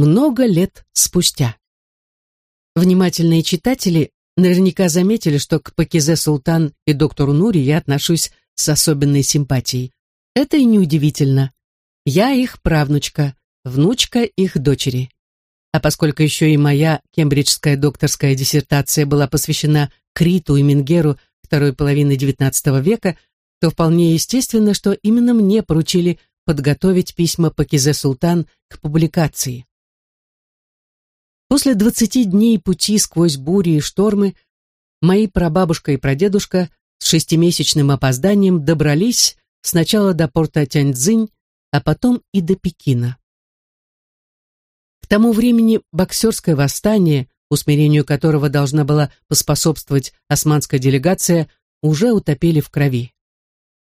много лет спустя. Внимательные читатели наверняка заметили, что к Пакизе Султан и доктору Нури я отношусь с особенной симпатией. Это и неудивительно. Я их правнучка, внучка их дочери. А поскольку еще и моя кембриджская докторская диссертация была посвящена Криту и Мингеру второй половины XIX века, то вполне естественно, что именно мне поручили подготовить письма Пакизе Султан к публикации. После двадцати дней пути сквозь бури и штормы мои прабабушка и прадедушка с шестимесячным опозданием добрались сначала до порта Тяньцзинь, а потом и до Пекина. К тому времени боксерское восстание, усмирению которого должна была поспособствовать османская делегация, уже утопили в крови.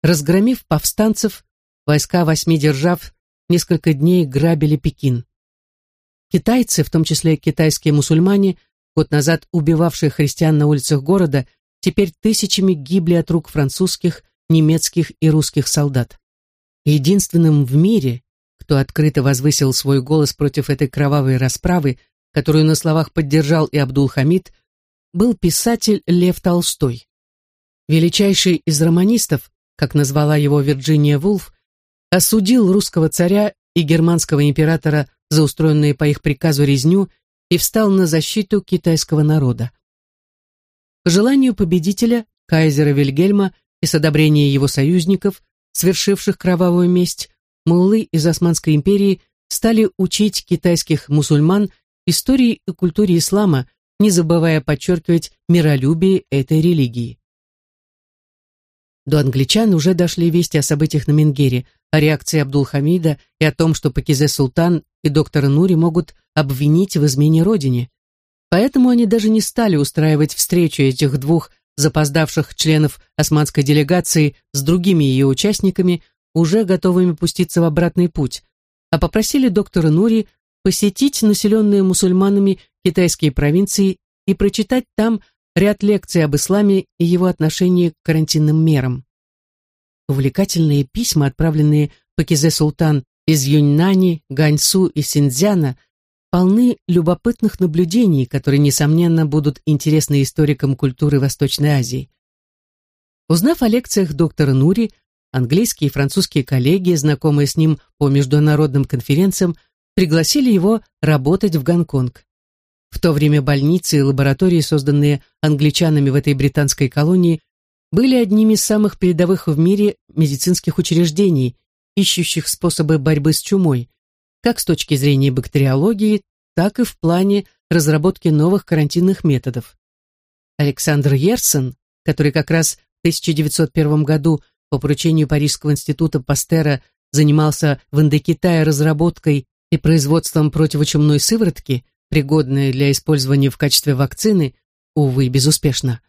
Разгромив повстанцев, войска восьми держав несколько дней грабили Пекин. Китайцы, в том числе китайские мусульмане, год назад убивавшие христиан на улицах города, теперь тысячами гибли от рук французских, немецких и русских солдат. Единственным в мире, кто открыто возвысил свой голос против этой кровавой расправы, которую на словах поддержал и Абдул-Хамид, был писатель Лев Толстой. Величайший из романистов, как назвала его Вирджиния Вулф, осудил русского царя и германского императора за устроенную по их приказу резню и встал на защиту китайского народа. По желанию победителя, кайзера Вильгельма и с одобрения его союзников, свершивших кровавую месть, муллы из Османской империи стали учить китайских мусульман истории и культуре ислама, не забывая подчеркивать миролюбие этой религии. До англичан уже дошли вести о событиях на Менгере, о реакции Абдул-Хамида и о том, что Пакизе Султан и доктора Нури могут обвинить в измене родине. Поэтому они даже не стали устраивать встречу этих двух запоздавших членов османской делегации с другими ее участниками, уже готовыми пуститься в обратный путь, а попросили доктора Нури посетить населенные мусульманами китайские провинции и прочитать там ряд лекций об исламе и его отношении к карантинным мерам. Увлекательные письма, отправленные Пакизе Султан из Юньнани, Ганьсу и Синьцзяна, полны любопытных наблюдений, которые, несомненно, будут интересны историкам культуры Восточной Азии. Узнав о лекциях доктора Нури, английские и французские коллеги, знакомые с ним по международным конференциям, пригласили его работать в Гонконг. В то время больницы и лаборатории, созданные англичанами в этой британской колонии, были одними из самых передовых в мире медицинских учреждений, ищущих способы борьбы с чумой, как с точки зрения бактериологии, так и в плане разработки новых карантинных методов. Александр Ерсон, который как раз в 1901 году по поручению Парижского института Пастера занимался в Индокитае разработкой и производством противочумной сыворотки, пригодные для использования в качестве вакцины, увы, безуспешно.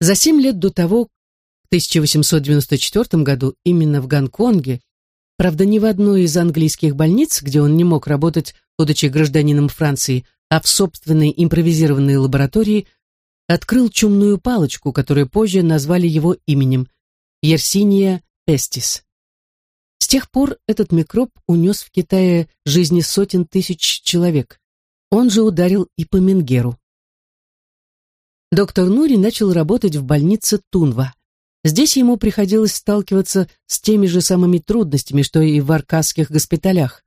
За семь лет до того, в 1894 году, именно в Гонконге, правда, не в одной из английских больниц, где он не мог работать, будучи гражданином Франции, а в собственной импровизированной лаборатории, открыл чумную палочку, которую позже назвали его именем – Yersinia pestis. С тех пор этот микроб унес в Китае жизни сотен тысяч человек. Он же ударил и по Менгеру. Доктор Нури начал работать в больнице Тунва. Здесь ему приходилось сталкиваться с теми же самыми трудностями, что и в аркадских госпиталях.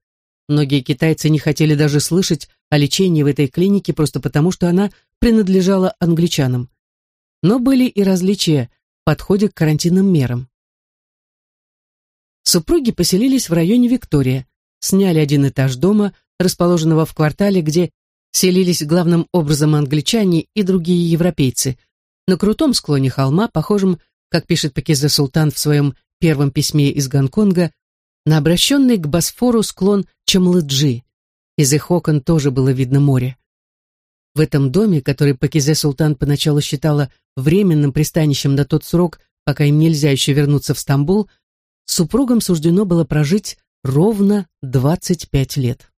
Многие китайцы не хотели даже слышать о лечении в этой клинике просто потому, что она принадлежала англичанам. Но были и различия в подходе к карантинным мерам. Супруги поселились в районе Виктория, сняли один этаж дома, расположенного в квартале, где селились главным образом англичане и другие европейцы, на крутом склоне холма, похожем, как пишет Пакиза Султан в своем первом письме из Гонконга, на обращенный к Босфору склон Чамлыджи. Из их окон тоже было видно море. В этом доме, который Пакизе Султан поначалу считала временным пристанищем на тот срок, пока им нельзя еще вернуться в Стамбул, супругам суждено было прожить ровно 25 лет.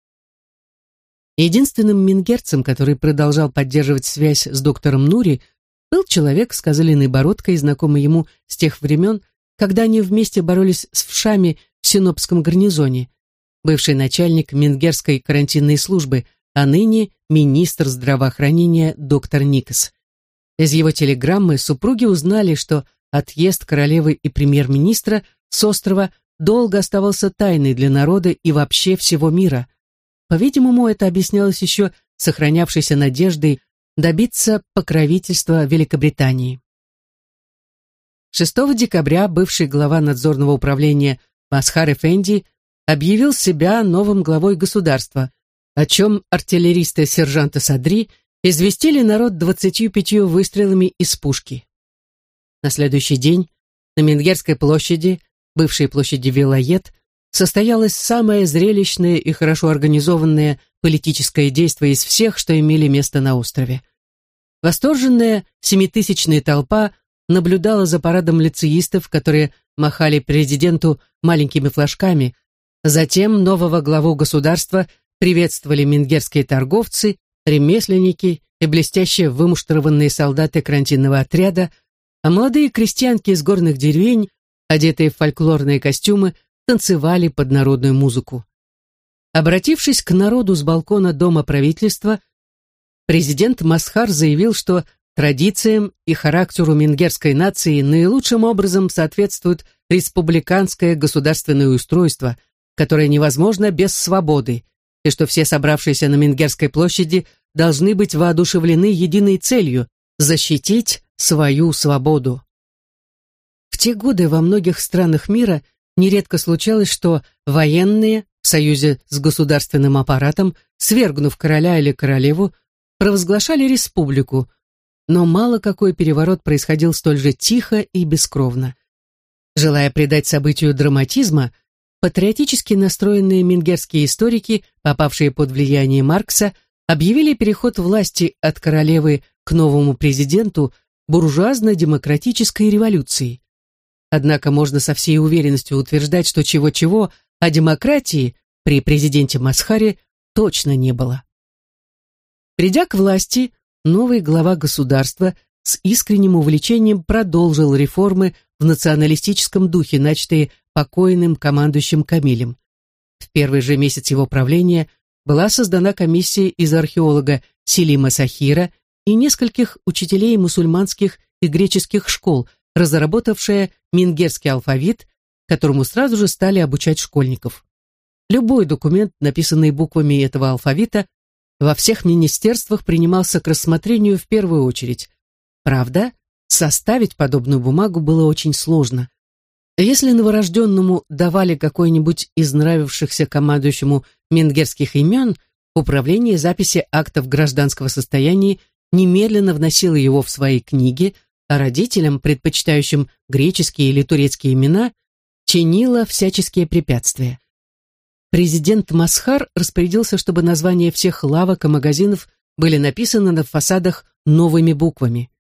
Единственным мингерцем, который продолжал поддерживать связь с доктором Нури, был человек с козлиной бородкой, знакомый ему с тех времен, когда они вместе боролись с вшами в Синопском гарнизоне, бывший начальник Мингерской карантинной службы, а ныне министр здравоохранения доктор Никас. Из его телеграммы супруги узнали, что отъезд королевы и премьер-министра с острова долго оставался тайной для народа и вообще всего мира. По-видимому, это объяснялось еще сохранявшейся надеждой добиться покровительства Великобритании. 6 декабря бывший глава надзорного управления Масхар Эфенди объявил себя новым главой государства, о чем артиллеристы сержанта Садри известили народ 25 выстрелами из пушки. На следующий день на Менгерской площади, бывшей площади Вилает, состоялось самое зрелищное и хорошо организованное политическое действие из всех, что имели место на острове. Восторженная семитысячная толпа наблюдала за парадом лицеистов, которые махали президенту маленькими флажками. Затем нового главу государства приветствовали мингерские торговцы, ремесленники и блестяще вымуштрованные солдаты карантинного отряда, а молодые крестьянки из горных деревень, одетые в фольклорные костюмы, танцевали под народную музыку. Обратившись к народу с балкона Дома правительства, президент Масхар заявил, что Традициям и характеру мингерской нации наилучшим образом соответствует республиканское государственное устройство, которое невозможно без свободы, и что все собравшиеся на Мингерской площади должны быть воодушевлены единой целью – защитить свою свободу. В те годы во многих странах мира нередко случалось, что военные в союзе с государственным аппаратом, свергнув короля или королеву, провозглашали республику – но мало какой переворот происходил столь же тихо и бескровно. Желая придать событию драматизма, патриотически настроенные мингерские историки, попавшие под влияние Маркса, объявили переход власти от королевы к новому президенту буржуазно-демократической революцией. Однако можно со всей уверенностью утверждать, что чего-чего, а демократии при президенте Масхаре точно не было. Придя к власти, новый глава государства с искренним увлечением продолжил реформы в националистическом духе, начатые покойным командующим Камилем. В первый же месяц его правления была создана комиссия из археолога Селима Сахира и нескольких учителей мусульманских и греческих школ, разработавшая мингерский алфавит, которому сразу же стали обучать школьников. Любой документ, написанный буквами этого алфавита, во всех министерствах принимался к рассмотрению в первую очередь. Правда, составить подобную бумагу было очень сложно. Если новорожденному давали какой-нибудь из нравившихся командующему менгерских имен, управление записи актов гражданского состояния немедленно вносило его в свои книги, а родителям, предпочитающим греческие или турецкие имена, чинило всяческие препятствия. Президент Масхар распорядился, чтобы названия всех лавок и магазинов были написаны на фасадах новыми буквами.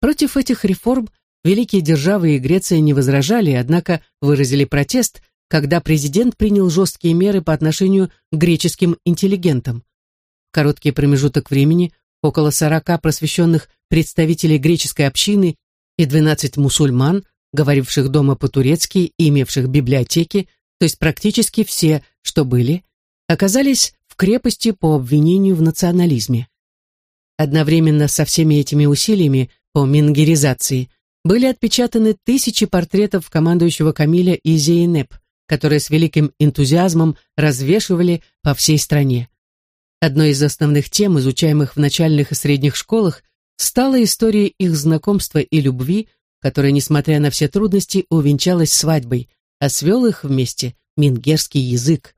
Против этих реформ великие державы и Греция не возражали, однако выразили протест, когда президент принял жесткие меры по отношению к греческим интеллигентам. В короткий промежуток времени около 40 просвещенных представителей греческой общины и 12 мусульман, говоривших дома по-турецки и имевших библиотеки, то есть практически все, что были, оказались в крепости по обвинению в национализме. Одновременно со всеми этими усилиями по мингеризации были отпечатаны тысячи портретов командующего Камиля и Зейнеп, которые с великим энтузиазмом развешивали по всей стране. Одной из основных тем, изучаемых в начальных и средних школах, стала история их знакомства и любви, которая, несмотря на все трудности, увенчалась свадьбой, а свел их вместе мингерский язык.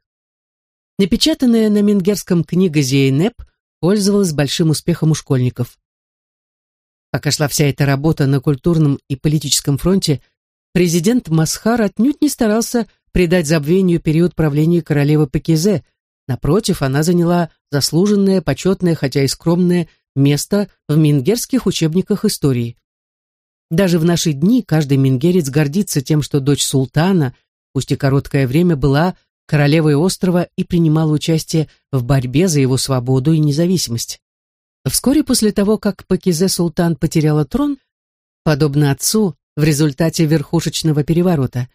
Напечатанная на мингерском книга Зейнеп пользовалась большим успехом у школьников. Пока шла вся эта работа на культурном и политическом фронте, президент Масхар отнюдь не старался придать забвению период правления королевы Пакизе. Напротив, она заняла заслуженное, почетное, хотя и скромное, место в мингерских учебниках истории. Даже в наши дни каждый мингерец гордится тем, что дочь султана, пусть и короткое время, была королевой острова и принимала участие в борьбе за его свободу и независимость. Вскоре после того, как Пакизе Султан потеряла трон, подобно отцу, в результате верхушечного переворота,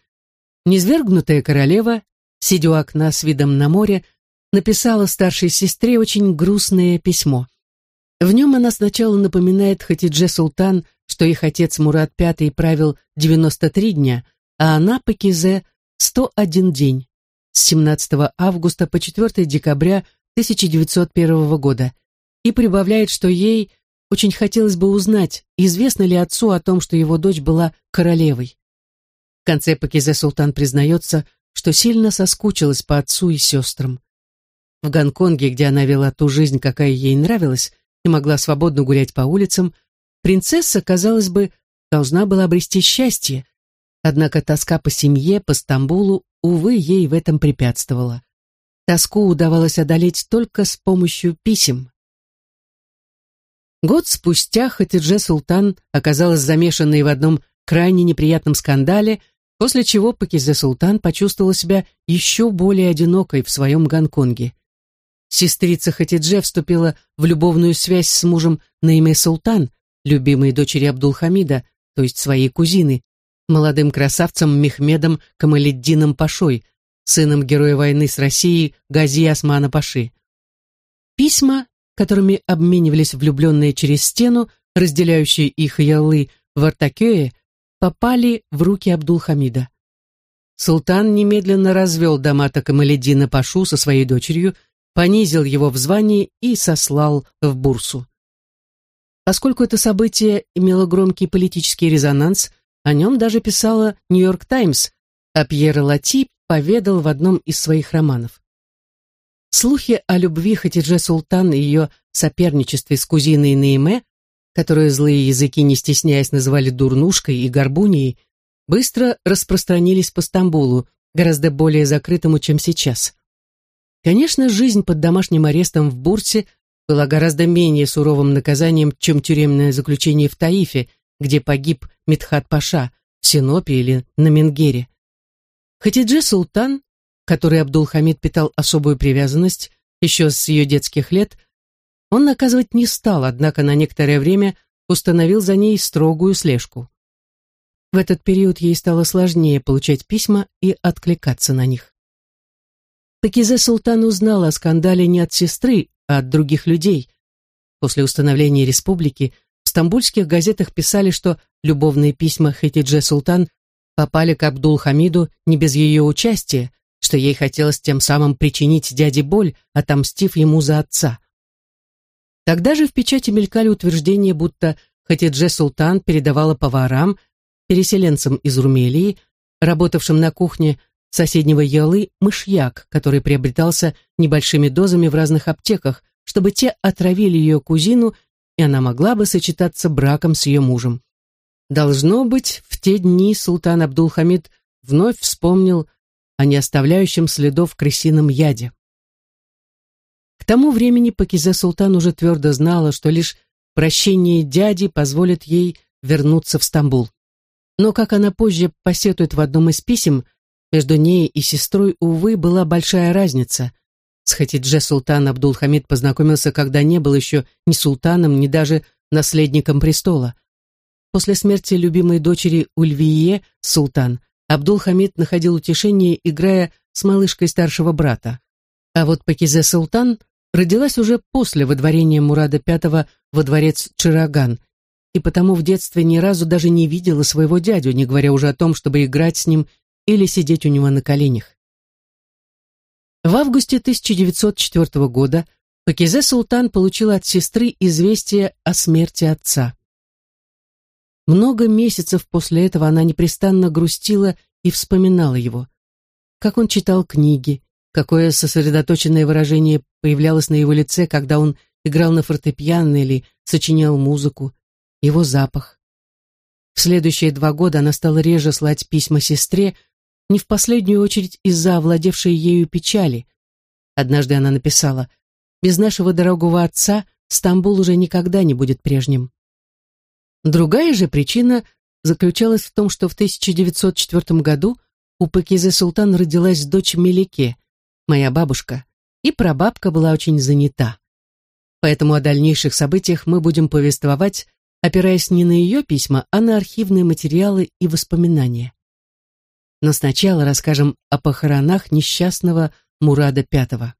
низвергнутая королева, сидя у окна с видом на море, написала старшей сестре очень грустное письмо. В нем она сначала напоминает Хатидже Султан, что их отец Мурат V правил 93 дня, а она, Пакизе, 101 день, с 17 августа по 4 декабря 1901 года, и прибавляет, что ей очень хотелось бы узнать, известно ли отцу о том, что его дочь была королевой. В конце Пакизе Султан признается, что сильно соскучилась по отцу и сестрам. В Гонконге, где она вела ту жизнь, какая ей нравилась, и могла свободно гулять по улицам, принцесса, казалось бы, должна была обрести счастье, однако тоска по семье, по Стамбулу, увы, ей в этом препятствовала. Тоску удавалось одолеть только с помощью писем. Год спустя Хатидже Султан оказалась замешанной в одном крайне неприятном скандале, после чего Пакизе Султан почувствовала себя еще более одинокой в своем Гонконге. Сестрица Хатидже вступила в любовную связь с мужем Наиме Султан, любимой дочери Абдулхамида, то есть своей кузины, молодым красавцем Мехмедом Камаледдином Пашой, сыном героя войны с Россией Гази Османа Паши. Письма, которыми обменивались влюбленные через стену, разделяющие их ялы в Артакее, попали в руки Абдулхамида. Султан немедленно развел Дамата Камаледдина Пашу со своей дочерью понизил его в звании и сослал в бурсу. Поскольку это событие имело громкий политический резонанс, о нем даже писала «Нью-Йорк Таймс», а Пьер Лати поведал в одном из своих романов. Слухи о любви Хатидже Султан и ее соперничестве с кузиной Нейме, которую злые языки, не стесняясь, называли дурнушкой и горбуньей, быстро распространились по Стамбулу, гораздо более закрытому, чем сейчас. Конечно, жизнь под домашним арестом в Бурсе была гораздо менее суровым наказанием, чем тюремное заключение в Таифе, где погиб Митхат Паша, в Синопе или на Менгере. Хатидже Султан, который Абдул-Хамид питал особую привязанность еще с ее детских лет, он наказывать не стал, однако на некоторое время установил за ней строгую слежку. В этот период ей стало сложнее получать письма и откликаться на них. Пакизе Султан узнала о скандале не от сестры, а от других людей. После установления республики в стамбульских газетах писали, что любовные письма Хатидже Султан попали к Абдул-Хамиду не без ее участия, что ей хотелось тем самым причинить дяде боль, отомстив ему за отца. Тогда же в печати мелькали утверждения, будто Хатидже Султан передавала поварам, переселенцам из Румелии, работавшим на кухне соседнего ялы мышьяк, который приобретался небольшими дозами в разных аптеках, чтобы те отравили ее кузину, и она могла бы сочетаться браком с ее мужем. Должно быть, в те дни султан Абдулхамид вновь вспомнил о не оставляющем следов крысином яде. К тому времени Пакизе Султан уже твердо знала, что лишь прощение дяди позволит ей вернуться в Стамбул. Но, как она позже посетует в одном из писем, между ней и сестрой, увы, была большая разница. С Хатидже султан Абдулхамид познакомился, когда не был еще ни султаном, ни даже наследником престола. После смерти любимой дочери Ульвие, султан, Абдулхамид находил утешение, играя с малышкой старшего брата. А вот Пакизе Султан родилась уже после выдворения Мурада V во дворец Чираган, и потому в детстве ни разу даже не видела своего дядю, не говоря уже о том, чтобы играть с ним или сидеть у него на коленях. В августе 1904 года Пакизе Султан получил от сестры известие о смерти отца. Много месяцев после этого она непрестанно грустила и вспоминала его. Как он читал книги, какое сосредоточенное выражение появлялось на его лице, когда он играл на фортепиано или сочинял музыку, его запах. В следующие два года она стала реже слать письма сестре, не в последнюю очередь из-за овладевшей ею печали. Однажды она написала, «Без нашего дорогого отца Стамбул уже никогда не будет прежним». Другая же причина заключалась в том, что в 1904 году у Пакизе Султан родилась дочь Мелике, моя бабушка, и прабабка была очень занята. Поэтому о дальнейших событиях мы будем повествовать, опираясь не на ее письма, а на архивные материалы и воспоминания. Но сначала расскажем о похоронах несчастного Мурада V.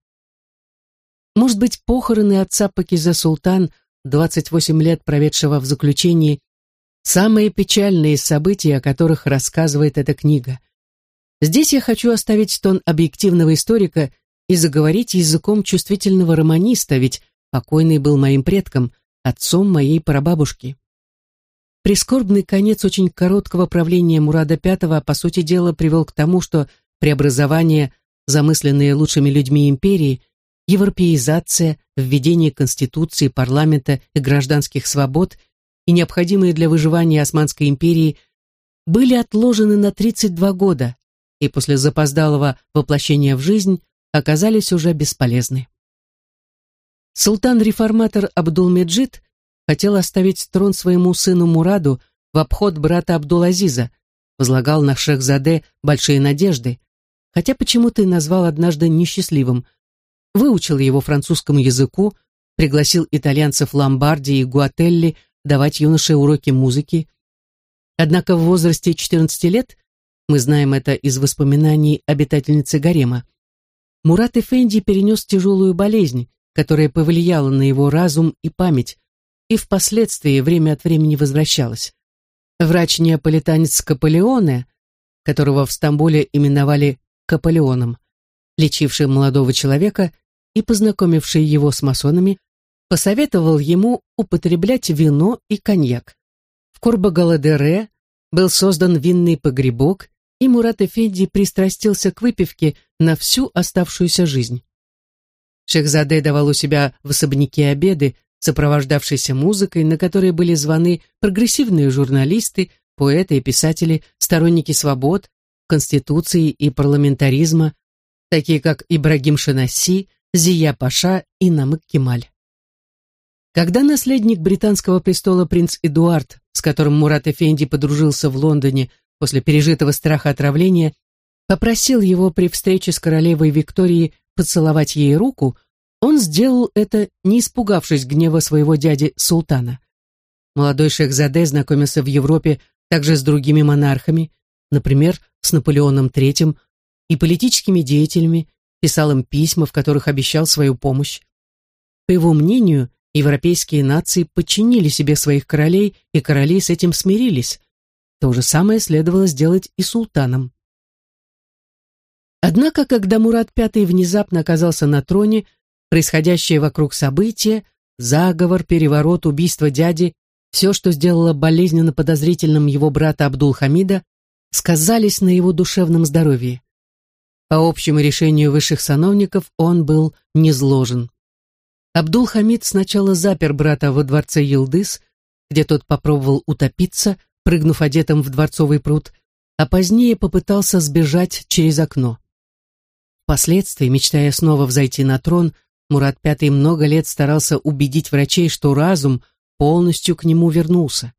Может быть, похороны отца Пакиза Султан, 28 лет проведшего в заключении, самые печальные события, о которых рассказывает эта книга. Здесь я хочу оставить тон объективного историка и заговорить языком чувствительного романиста, ведь покойный был моим предком, отцом моей прабабушки. Прискорбный конец очень короткого правления Мурада V, по сути дела, привел к тому, что преобразования, замысленные лучшими людьми империи, европеизация, введение конституции, парламента и гражданских свобод и необходимые для выживания Османской империи были отложены на 32 года и после запоздалого воплощения в жизнь оказались уже бесполезны. Султан-реформатор Абдул-Меджид хотел оставить трон своему сыну Мураду в обход брата Абдул-Азиза, возлагал на Шехзаде большие надежды, хотя почему-то и назвал однажды несчастливым, выучил его французскому языку, пригласил итальянцев Ломбарди и Гуателли давать юноше уроки музыки. Однако в возрасте 14 лет, мы знаем это из воспоминаний обитательницы Гарема, Мурат Эфенди перенес тяжелую болезнь, которая повлияла на его разум и память, и впоследствии время от времени возвращалась. Врач-неаполитанец Каполеоне, которого в Стамбуле именовали Каполеоном, лечивший молодого человека и познакомивший его с масонами, посоветовал ему употреблять вино и коньяк. В Курбагаладере был создан винный погребок, и Мурат Эфенди пристрастился к выпивке на всю оставшуюся жизнь. Шехзаде давал у себя в особняке обеды, сопровождавшиеся музыкой, на которые были званы прогрессивные журналисты, поэты и писатели, сторонники свобод, конституции и парламентаризма, такие как Ибрагим Шанаси, Зия Паша и Намык Кемаль. Когда наследник британского престола принц Эдуард, с которым Мурат Эфенди подружился в Лондоне после пережитого страха отравления, попросил его при встрече с королевой Викторией поцеловать ей руку, он сделал это, не испугавшись гнева своего дяди Султана. Молодой шейх Заде знакомился в Европе также с другими монархами, например, с Наполеоном III и политическими деятелями, писал им письма, в которых обещал свою помощь. По его мнению, европейские нации подчинили себе своих королей, и короли с этим смирились. То же самое следовало сделать и султанам. Однако, когда Мурат V внезапно оказался на троне, происходящее вокруг события, заговор, переворот, убийство дяди, все, что сделало болезненно подозрительным его брата Абдул-Хамида, сказались на его душевном здоровье. По общему решению высших сановников он был низложен. Абдул-Хамид сначала запер брата во дворце Елдыс, где тот попробовал утопиться, прыгнув одетым в дворцовый пруд, а позднее попытался сбежать через окно. Впоследствии, мечтая снова взойти на трон, Мурат V много лет старался убедить врачей, что разум полностью к нему вернулся.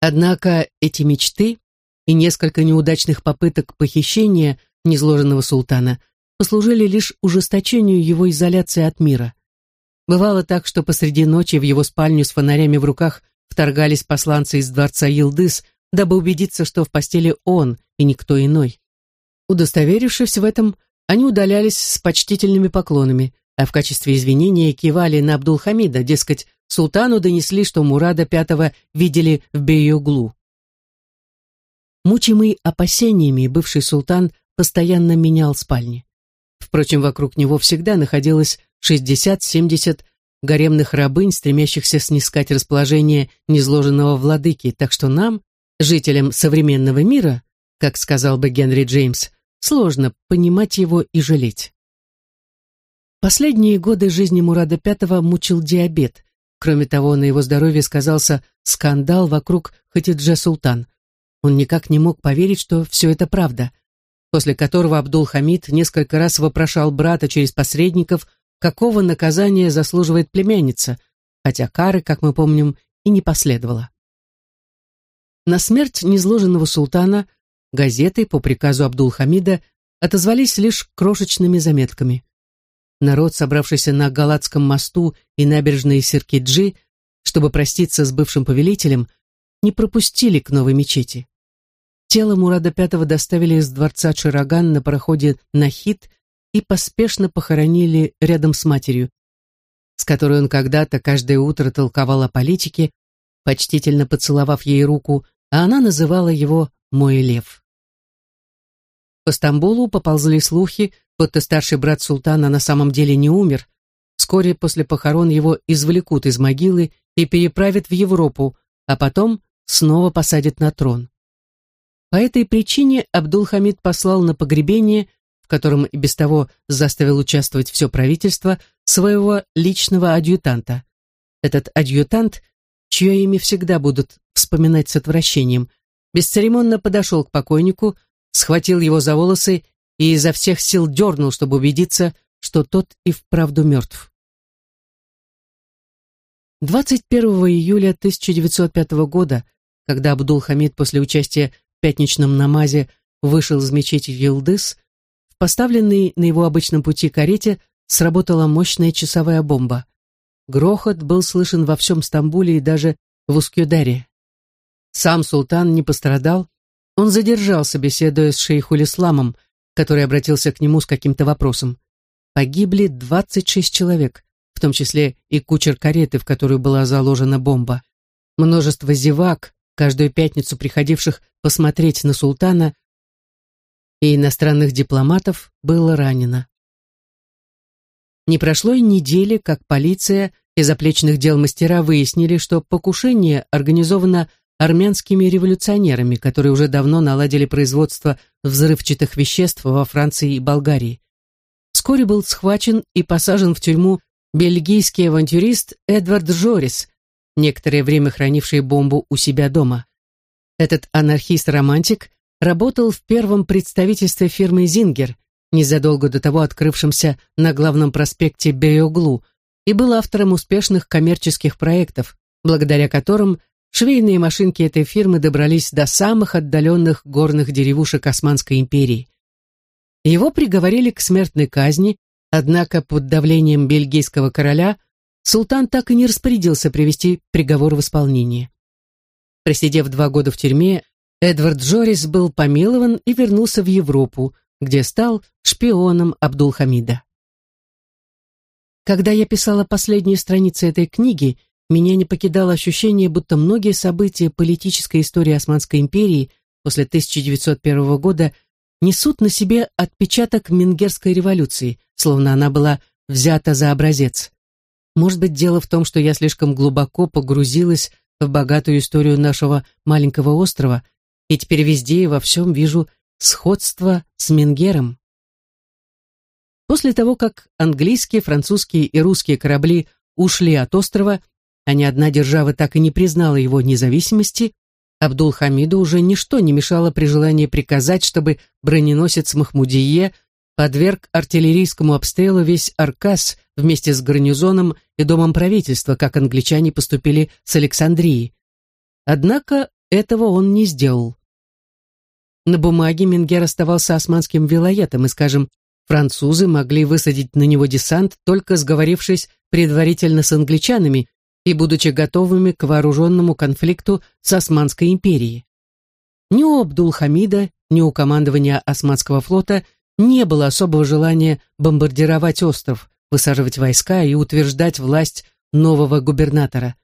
Однако эти мечты и несколько неудачных попыток похищения незложенного султана послужили лишь ужесточению его изоляции от мира. Бывало так, что посреди ночи в его спальню с фонарями в руках вторгались посланцы из дворца Елдыс, дабы убедиться, что в постели он и никто иной. Удостоверившись в этом, они удалялись с почтительными поклонами, а в качестве извинения кивали на Абдулхамида, дескать, султану донесли, что Мурада V видели в Бейоглу. Мучимый опасениями, бывший султан постоянно менял спальни. Впрочем, вокруг него всегда находилось 60-70 гаремных рабынь, стремящихся снискать расположение незложенного владыки, так что нам, жителям современного мира, как сказал бы Генри Джеймс, сложно понимать его и жалеть. Последние годы жизни Мурада V мучил диабет. Кроме того, на его здоровье сказался скандал вокруг Хатидже Султан. Он никак не мог поверить, что все это правда, после которого Абдул-Хамид несколько раз вопрошал брата через посредников, какого наказания заслуживает племянница, хотя кары, как мы помним, и не последовало. На смерть незложенного султана газеты по приказу Абдул-Хамида отозвались лишь крошечными заметками. Народ, собравшийся на Галатском мосту и набережной Сиркиджи, чтобы проститься с бывшим повелителем, не пропустили к новой мечети. тело Мурада V доставили из дворца Чираган на пароходе «Нахид» и поспешно похоронили рядом с матерью, с которой он когда-то каждое утро толковал о политике, почтительно поцеловав ей руку, а она называла его «мой лев». По Стамбулу поползли слухи, будто старший брат султана на самом деле не умер. Вскоре после похорон его извлекут из могилы и переправят в Европу, а потом снова посадят на трон. По этой причине Абдул-Хамид послал на погребение, в котором и без того заставил участвовать все правительство, своего личного адъютанта. Этот адъютант, чье имя всегда будут вспоминать с отвращением, бесцеремонно подошел к покойнику, схватил его за волосы и изо всех сил дернул, чтобы убедиться, что тот и вправду мертв. 21 июля 1905 года, когда Абдул-Хамид после участия в пятничном намазе вышел из мечети Елдыс, в поставленной на его обычном пути карете сработала мощная часовая бомба. Грохот был слышен во всем Стамбуле и даже в Ускюдаре. Сам султан не пострадал, он задержался, беседуя с шейхуль Исламом, который обратился к нему с каким-то вопросом. Погибли 26 человек, в том числе и кучер кареты, в которую была заложена бомба. Множество зевак, каждую пятницу приходивших посмотреть на султана, и иностранных дипломатов было ранено. Не прошло и недели, как полиция и заплечных дел мастера выяснили, что покушение организовано армянскими революционерами, которые уже давно наладили производство взрывчатых веществ во Франции и Болгарии. Вскоре был схвачен и посажен в тюрьму бельгийский авантюрист Эдвард Жорис, некоторое время хранивший бомбу у себя дома. Этот анархист-романтик работал в первом представительстве фирмы «Зингер», незадолго до того открывшемся на главном проспекте Беоглу, и был автором успешных коммерческих проектов, благодаря которым Швейные машинки этой фирмы добрались до самых отдаленных горных деревушек Османской империи. Его приговорили к смертной казни, однако под давлением бельгийского короля султан так и не распорядился привести приговор в исполнение. Просидев два года в тюрьме, Эдвард Джорис был помилован и вернулся в Европу, где стал шпионом Абдул-Хамида. Когда я писала последние страницы этой книги, меня не покидало ощущение, будто многие события политической истории Османской империи после 1901 года несут на себе отпечаток Менгерской революции, словно она была взята за образец. Может быть, дело в том, что я слишком глубоко погрузилась в богатую историю нашего маленького острова, и теперь везде и во всем вижу сходство с Менгером. После того, как английские, французские и русские корабли ушли от острова, а ни одна держава так и не признала его независимости, Абдул-Хамиду уже ничто не мешало при желании приказать, чтобы броненосец Махмудие подверг артиллерийскому обстрелу весь Аркас вместе с гарнизоном и домом правительства, как англичане поступили с Александрией. Однако этого он не сделал. На бумаге Менгер оставался османским вилоетом, и, скажем, французы могли высадить на него десант, только сговорившись предварительно с англичанами, и будучи готовыми к вооруженному конфликту с Османской империей. Ни у Абдул-Хамида, ни у командования Османского флота не было особого желания бомбардировать остров, высаживать войска и утверждать власть нового губернатора.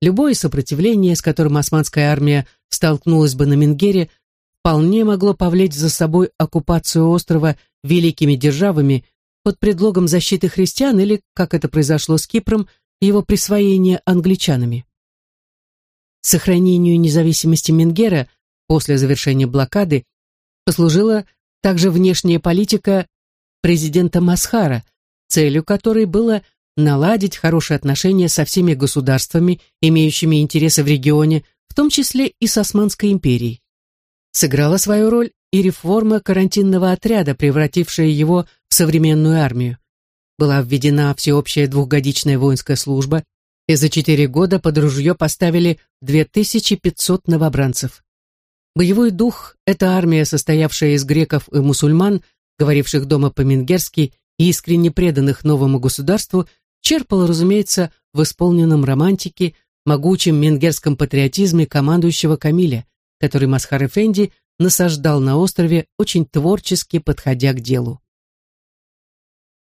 Любое сопротивление, с которым османская армия столкнулась бы на Менгере, вполне могло повлечь за собой оккупацию острова великими державами под предлогом защиты христиан или, как это произошло с Кипром, его присвоение англичанами. Сохранению независимости Менгера после завершения блокады послужила также внешняя политика президента Масхара, целью которой было наладить хорошие отношения со всеми государствами, имеющими интересы в регионе, в том числе и с Османской империей. Сыграла свою роль и реформа карантинного отряда, превратившая его в современную армию была введена всеобщая двухгодичная воинская служба, и за четыре года под ружье поставили 2500 новобранцев. Боевой дух – эта армия, состоявшая из греков и мусульман, говоривших дома по-менгерски и искренне преданных новому государству, черпала, разумеется, в исполненном романтике, могучем менгерском патриотизме командующего Камиля, который Масхар Эфенди насаждал на острове, очень творчески подходя к делу.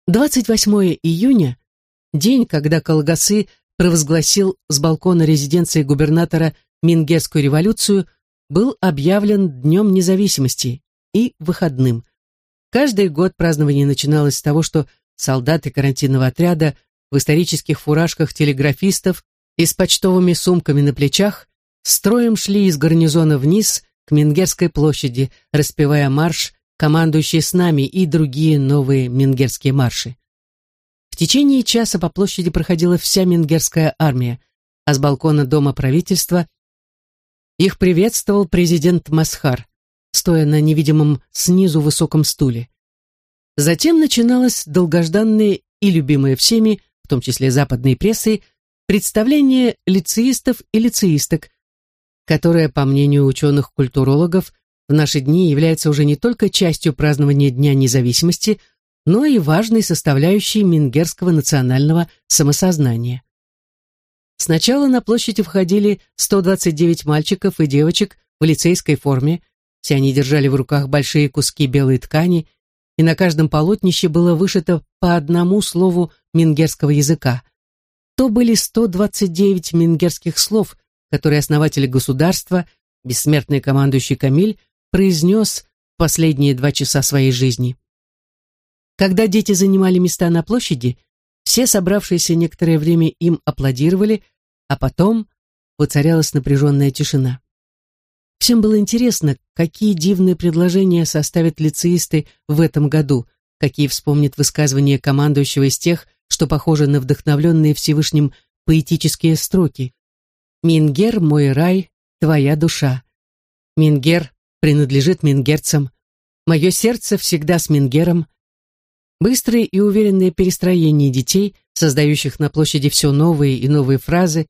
28 июня – день, когда Калгасы провозгласил с балкона резиденции губернатора Мингерскую революцию, был объявлен Днем независимости и выходным. Каждый год празднование начиналось с того, что солдаты карантинного отряда в исторических фуражках телеграфистов и с почтовыми сумками на плечах строем шли из гарнизона вниз к Мингерской площади, распевая марш «Командующий с нами» и другие новые мингерские марши. В течение часа по площади проходила вся мингерская армия, а с балкона Дома правительства их приветствовал президент Масхар, стоя на невидимом снизу высоком стуле. Затем начиналось долгожданное и любимое всеми, в том числе западной прессой, представление лицеистов и лицеисток, которое, по мнению ученых-культурологов, в наши дни является уже не только частью празднования Дня независимости, но и важной составляющей мингерского национального самосознания. Сначала на площади входили 129 мальчиков и девочек в лицейской форме, все они держали в руках большие куски белой ткани, и на каждом полотнище было вышито по одному слову мингерского языка. То были 129 мингерских слов, которые основатель государства, бессмертный командующий Камиль, произнес последние два часа своей жизни. Когда дети занимали места на площади, все собравшиеся некоторое время им аплодировали, а потом воцарялась напряженная тишина. Всем было интересно, какие дивные предложения составят лицеисты в этом году, какие вспомнят высказывания командующего из тех, что похожи на вдохновленные Всевышним поэтические строки. «Мингер, мой рай, твоя душа. Мингер принадлежит мингерцам. Мое сердце всегда с Мингером. Быстрые и уверенные перестроения детей, создающих на площади все новые и новые фразы,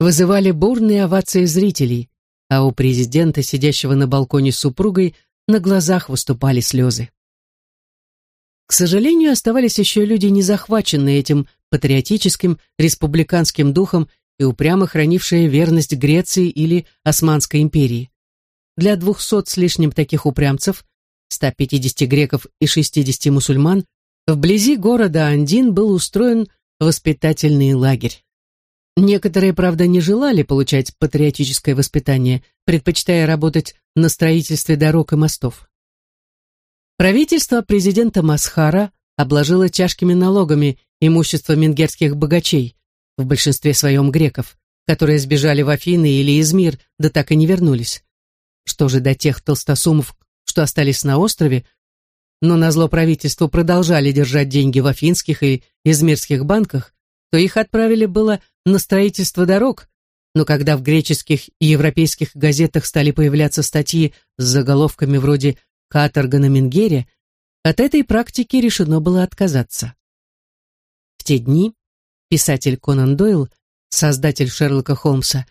вызывали бурные овации зрителей, а у президента, сидящего на балконе с супругой, на глазах выступали слезы. К сожалению, оставались еще люди, не захваченные этим патриотическим республиканским духом и упрямо хранившие верность Греции или Османской империи. Для двухсот с лишним таких упрямцев 150 греков и 60 мусульман, вблизи города Андин был устроен воспитательный лагерь. Некоторые, правда, не желали получать патриотическое воспитание, предпочитая работать на строительстве дорог и мостов. Правительство президента Масхара обложило тяжкими налогами имущество мингерских богачей, в большинстве своем греков, которые сбежали в Афины или Измир, да так и не вернулись. Что же до тех толстосумов, что остались на острове, но назло правительству продолжали держать деньги в афинских и измирских банках, то их отправили было на строительство дорог, но когда в греческих и европейских газетах стали появляться статьи с заголовками вроде «Каторга на Менгере», от этой практики решено было отказаться. В те дни писатель Конан Дойл, создатель Шерлока Холмса,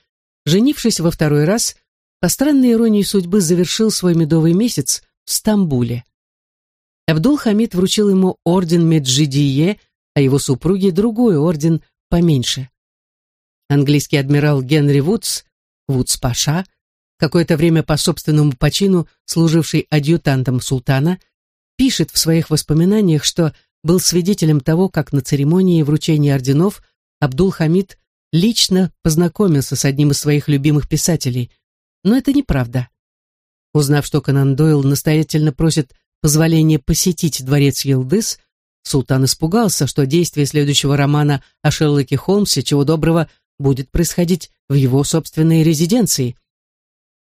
женившись во второй раз, по странной иронии судьбы завершил свой медовый месяц в Стамбуле. Абдул-Хамид вручил ему орден Меджидие, а его супруге другой орден поменьше. Английский адмирал Генри Вудс, Вудс-Паша, какое-то время по собственному почину служивший адъютантом султана, пишет в своих воспоминаниях, что был свидетелем того, как на церемонии вручения орденов Абдул-Хамид лично познакомился с одним из своих любимых писателей – но это неправда. Узнав, что Конан Дойл настоятельно просит позволения посетить дворец Елдыс, султан испугался, что действие следующего романа о Шерлоке Холмсе, чего доброго, будет происходить в его собственной резиденции.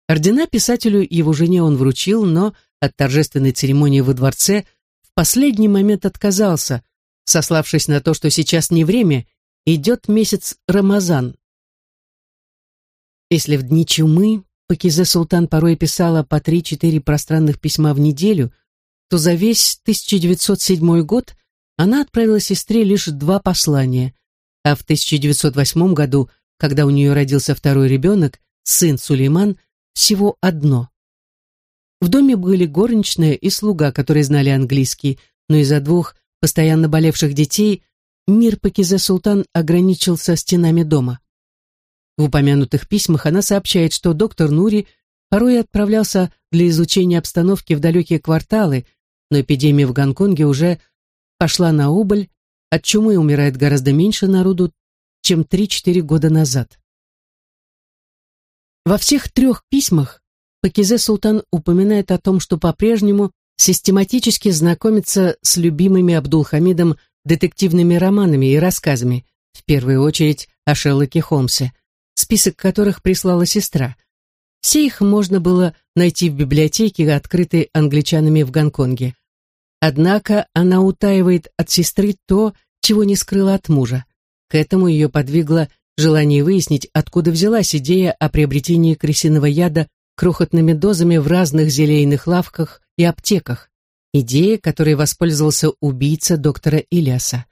Ордена писателю и его жене он вручил, но от торжественной церемонии во дворце в последний момент отказался, сославшись на то, что сейчас не время, идет месяц Рамазан. Если в дни чумы Пакизе Султан порой писала по три-четыре пространных письма в неделю, то за весь 1907 год она отправила сестре лишь два послания, а в 1908 году, когда у нее родился второй ребенок, сын Сулейман, всего одно. В доме были горничная и слуга, которые знали английский, но из-за двух постоянно болевших детей мир Пакизе Султан ограничился стенами дома. В упомянутых письмах она сообщает, что доктор Нури порой отправлялся для изучения обстановки в далекие кварталы, но эпидемия в Гонконге уже пошла на убыль, от чумы умирает гораздо меньше народу, чем 3-4 года назад. Во всех трех письмах Пакизе Султан упоминает о том, что по-прежнему систематически знакомится с любимыми Абдулхамидом детективными романами и рассказами, в первую очередь о Шерлоке Холмсе, список которых прислала сестра. Все их можно было найти в библиотеке, открытой англичанами в Гонконге. Однако она утаивает от сестры то, чего не скрыла от мужа. К этому ее подвигло желание выяснить, откуда взялась идея о приобретении крысиного яда крохотными дозами в разных зелейных лавках и аптеках. Идея, которой воспользовался убийца доктора Ильяса.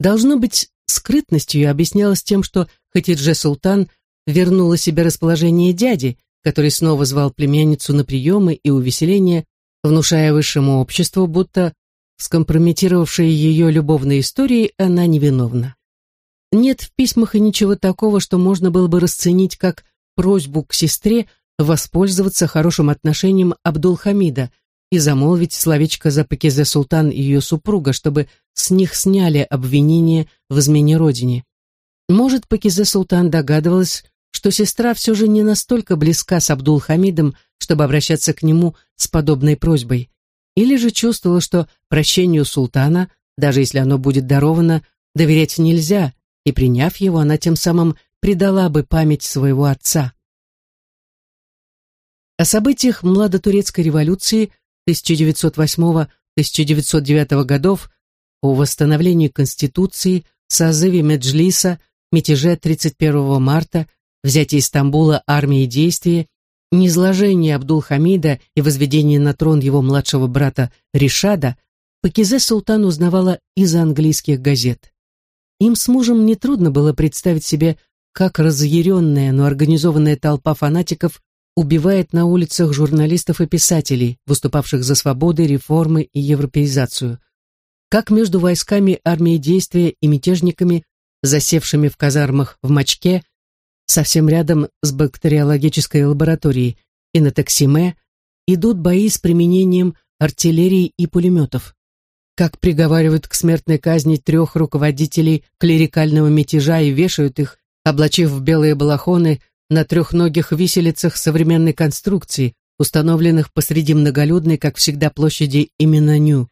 Должно быть, скрытностью объяснялось тем, что Хатидже Султан вернула себе расположение дяди, который снова звал племянницу на приемы и увеселения, внушая высшему обществу, будто скомпрометировавшей ее любовной историей она невиновна. Нет в письмах и ничего такого, что можно было бы расценить как просьбу к сестре воспользоваться хорошим отношением Абдул-Хамида и замолвить словечко за Пакизе Султан и ее супруга, чтобы с них сняли обвинение в измене родине. Может, Пакизе Султан догадывалась, что сестра все же не настолько близка с Абдул-Хамидом, чтобы обращаться к нему с подобной просьбой, или же чувствовала, что прощению султана, даже если оно будет даровано, доверять нельзя, и, приняв его, она тем самым предала бы память своего отца. О событиях младотурецкой революции 1908-1909 годов, о восстановлении Конституции, созыве Меджлиса, мятеже 31 марта, взятии Стамбула армией действия, низложении Абдул-Хамида и возведении на трон его младшего брата Ришада, Пакизе Султан узнавала из английских газет. Им с мужем нетрудно было представить себе, как разъяренная, но организованная толпа фанатиков убивает на улицах журналистов и писателей, выступавших за свободы, реформы и европеизацию. Как между войсками армии действия и мятежниками, засевшими в казармах в Мачке, совсем рядом с бактериологической лабораторией, и на Таксиме, идут бои с применением артиллерии и пулеметов как приговаривают к смертной казни трех руководителей клерикального мятежа и вешают их, облачив в белые балахоны, на трехногих виселицах современной конструкции, установленных посреди многолюдной, как всегда, площади именно Ню.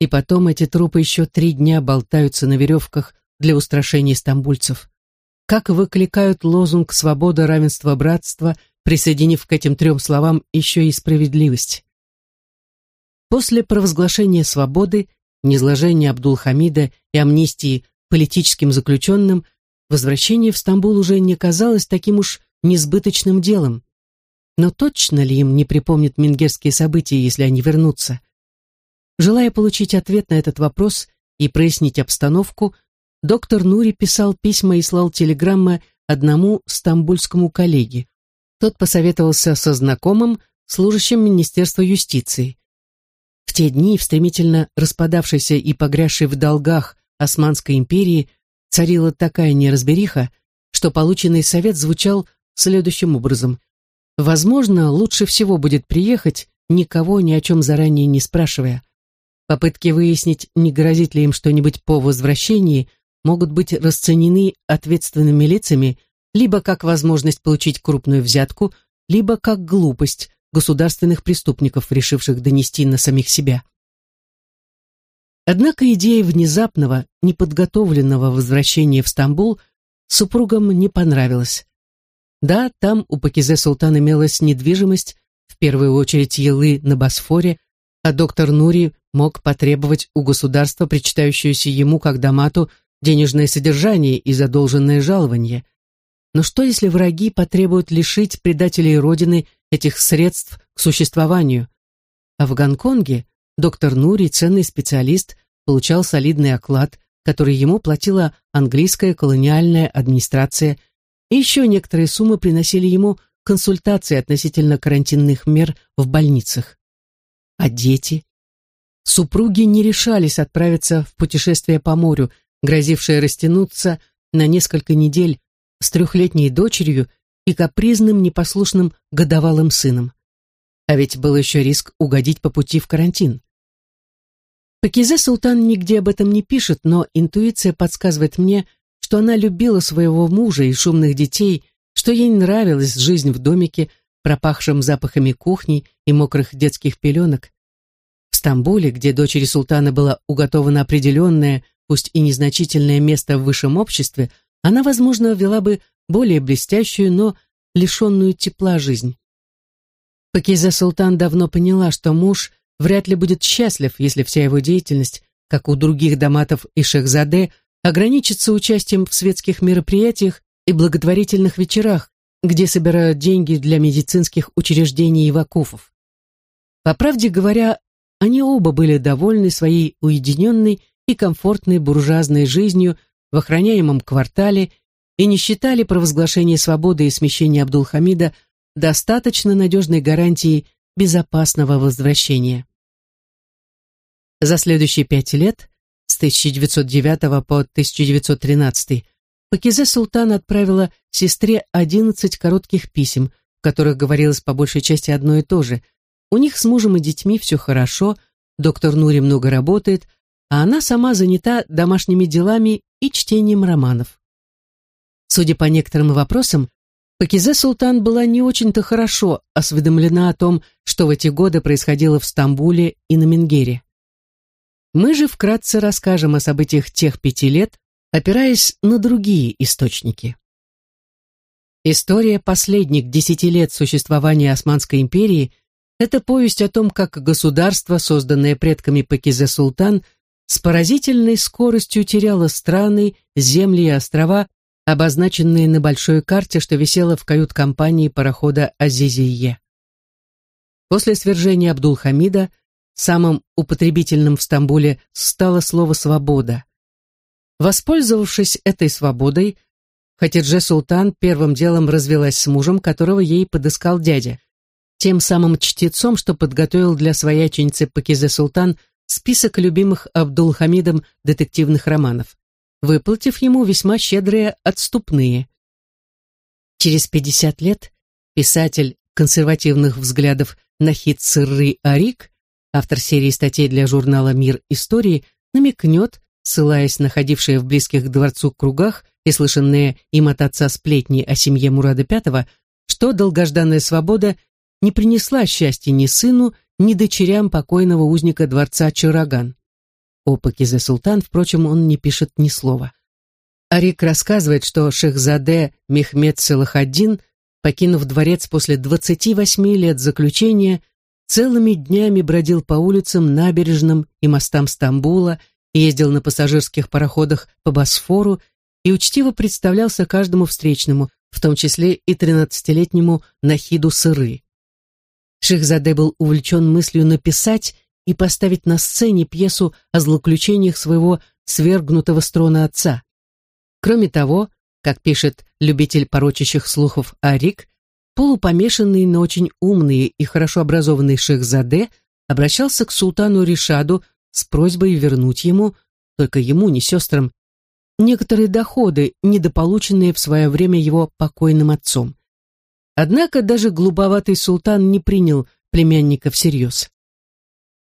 И потом эти трупы еще три дня болтаются на веревках для устрашения стамбульцев. Как выкликают лозунг «Свобода, равенство, братство», присоединив к этим трем словам еще и справедливость. После провозглашения свободы, низложения Абдул-Хамида и амнистии политическим заключенным, возвращение в Стамбул уже не казалось таким уж несбыточным делом. Но точно ли им не припомнят мингерские события, если они вернутся? Желая получить ответ на этот вопрос и прояснить обстановку, доктор Нури писал письма и слал телеграммы одному стамбульскому коллеге. Тот посоветовался со знакомым, служащим Министерства юстиции. В те дни в стремительно распадавшейся и погрязшей в долгах Османской империи царила такая неразбериха, что полученный совет звучал следующим образом. Возможно, лучше всего будет приехать, никого ни о чем заранее не спрашивая. Попытки выяснить, не грозит ли им что-нибудь по возвращении, могут быть расценены ответственными лицами либо как возможность получить крупную взятку, либо как глупость, государственных преступников, решивших донести на самих себя. Однако идея внезапного, неподготовленного возвращения в Стамбул супругам не понравилась. Да, там у Пакизе Султан имелась недвижимость, в первую очередь елы на Босфоре, а доктор Нури мог потребовать у государства причитающуюся ему как дамату денежное содержание и задолженное жалование. Но что, если враги потребуют лишить предателей Родины этих средств к существованию. А в Гонконге доктор Нури, ценный специалист, получал солидный оклад, который ему платила английская колониальная администрация, и еще некоторые суммы приносили ему консультации относительно карантинных мер в больницах. А дети? Супруги не решались отправиться в путешествие по морю, грозившее растянуться на несколько недель с трехлетней дочерью и капризным, непослушным годовалым сыном. А ведь был еще риск угодить по пути в карантин. Пакизе Султан нигде об этом не пишет, но интуиция подсказывает мне, что она любила своего мужа и шумных детей, что ей нравилась жизнь в домике, пропахшем запахами кухни и мокрых детских пеленок. В Стамбуле, где дочери султана было уготовано определенное, пусть и незначительное место в высшем обществе, она, возможно, вела бы более блестящую, но лишенную тепла жизнь. Пакиза Султан давно поняла, что муж вряд ли будет счастлив, если вся его деятельность, как у других даматов и шехзаде, ограничится участием в светских мероприятиях и благотворительных вечерах, где собирают деньги для медицинских учреждений и вакуфов. По правде говоря, они оба были довольны своей уединенной и комфортной буржуазной жизнью в охраняемом квартале и не считали провозглашение свободы и смещения Абдулхамида достаточно надежной гарантией безопасного возвращения. За следующие пять лет, с 1909 по 1913, Пакизе Султан отправила сестре 11 коротких писем, в которых говорилось по большей части одно и то же. У них с мужем и детьми все хорошо, доктор Нури много работает, а она сама занята домашними делами и чтением романов. Судя по некоторым вопросам, Пакизе Султан была не очень-то хорошо осведомлена о том, что в эти годы происходило в Стамбуле и на Менгере. Мы же вкратце расскажем о событиях тех пяти лет, опираясь на другие источники. История последних десяти лет существования Османской империи – это повесть о том, как государство, созданное предками Пакизе Султан, с поразительной скоростью теряло страны, земли и острова, обозначенные на большой карте, что висела в кают-компании парохода Азизие. После свержения Абдул-Хамида самым употребительным в Стамбуле стало слово «свобода». Воспользовавшись этой свободой, Хатидже Султан первым делом развелась с мужем, которого ей подыскал дядя, тем самым чтецом, что подготовил для свояченицы Пакизе Султан список любимых Абдул-Хамидом детективных романов, выплатив ему весьма щедрые отступные. Через 50 лет писатель консервативных взглядов Нахид Сырры Арик, автор серии статей для журнала «Мир истории», намекнет, ссылаясь на ходившие в близких к дворцу кругах и слышанные им от отца сплетни о семье Мурада V, что долгожданная свобода не принесла счастья ни сыну, ни дочерям покойного узника дворца Чураган. О Пакизе Султан, впрочем, он не пишет ни слова. Арик рассказывает, что Шехзаде Мехмед Салахаддин, покинув дворец после 28 лет заключения, целыми днями бродил по улицам, набережным и мостам Стамбула ездил на пассажирских пароходах по Босфору и учтиво представлялся каждому встречному, в том числе и тринадцатилетнему Нахиду Сыры. Шехзаде был увлечен мыслью написать и поставить на сцене пьесу о злоключениях своего свергнутого с трона отца. Кроме того, как пишет любитель порочащих слухов Арик, полупомешанный, но очень умный и хорошо образованный Шехзаде обращался к султану Ришаду с просьбой вернуть ему, только ему, не сестрам, некоторые доходы, недополученные в свое время его покойным отцом. Однако даже глуповатый султан не принял племянника всерьез.